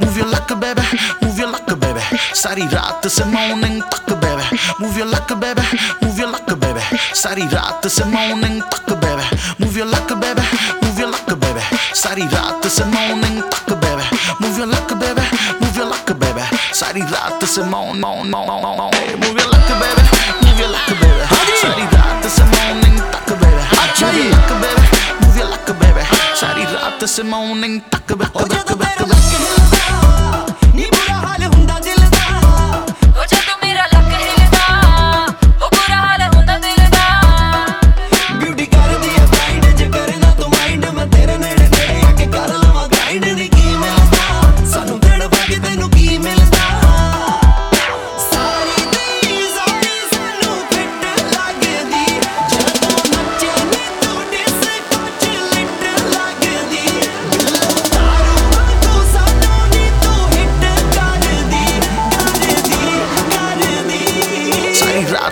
Move your luck, baby, move your luck, baby. सारी रात से मॉर्निंग तक baby. Move your luck, baby, move your luck, baby. सारी रात से मॉर्निंग तक baby. Move your luck, baby, move your luck, baby. सारी रात से मॉर्निंग तक baby. Move your luck, baby, move your luck, baby. सारी रात से morning Move your Hasta ese morning, taca.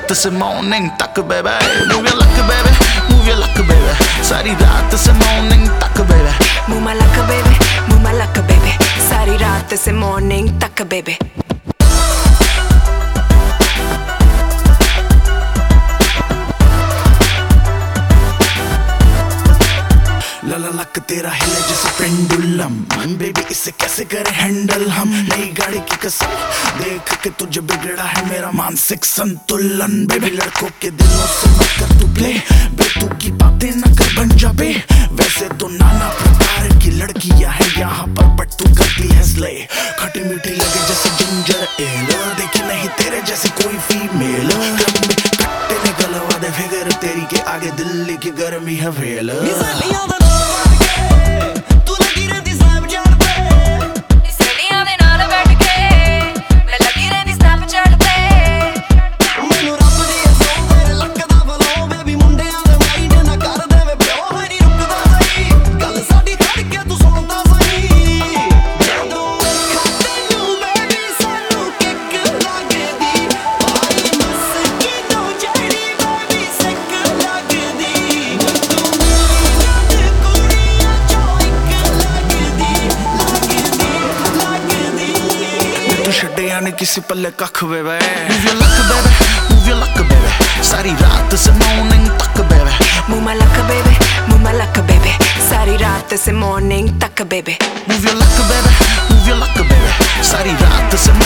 रात से मॉर्निंग तक baby move your luck baby move your luck baby सारी रात से मॉर्निंग तक baby Move my luck, baby. Move my luck, baby. सारी रात से morning तक, baby. तेरा हिले जैसे पेंडुलम बेबी इसे कैसे करे हैंडल हम? नई गाड़ी की कसम। देख के तुझे बिगड़ा है मेरा मानसिक संतुलन। बेबी लड़कों के दिलों से मत कर तू प्ले बेतू की बातें न कर बन जा बे। वैसे तो नाना प्रकार की लड़कियाँ हैं यहाँ पर बट तू करती है स्ले खटी मीठी लगे जैसे जिंजर एल देखी नहीं तेरे जैसी कोई फीमेल ने गलवा दे फिगर, तेरी के आगे दिल्ली की गर्मी है वेल। ਛੱਡਿਆ ਨੇ ਕਿਸੇ ਪੱਲੇ ਕੱਖ ਵੇ ਵੇ ਮੂਵ ਯਰ ਲੱਕ ਬੇਬੇ ਮੂਵ ਯਰ ਲੱਕ ਬੇਬੇ ਸਾਰੀ ਰਾਤ ਸੇ ਮਾਰਨਿੰਗ ਤੱਕ ਬੇਬੇ ਮੂਵ ਮਾਈ ਲੱਕ ਬੇਬੇ ਮੂਵ ਮਾਈ ਲੱਕ ਬੇਬੇ ਸਾਰੀ ਰਾਤ ਸੇ ਮਾਰਨਿੰਗ ਤੱਕ ਬੇਬੇ ਮੂਵ ਯਰ ਲੱਕ ਬੇਬੇ move your luck, baby. Sorry, rock to some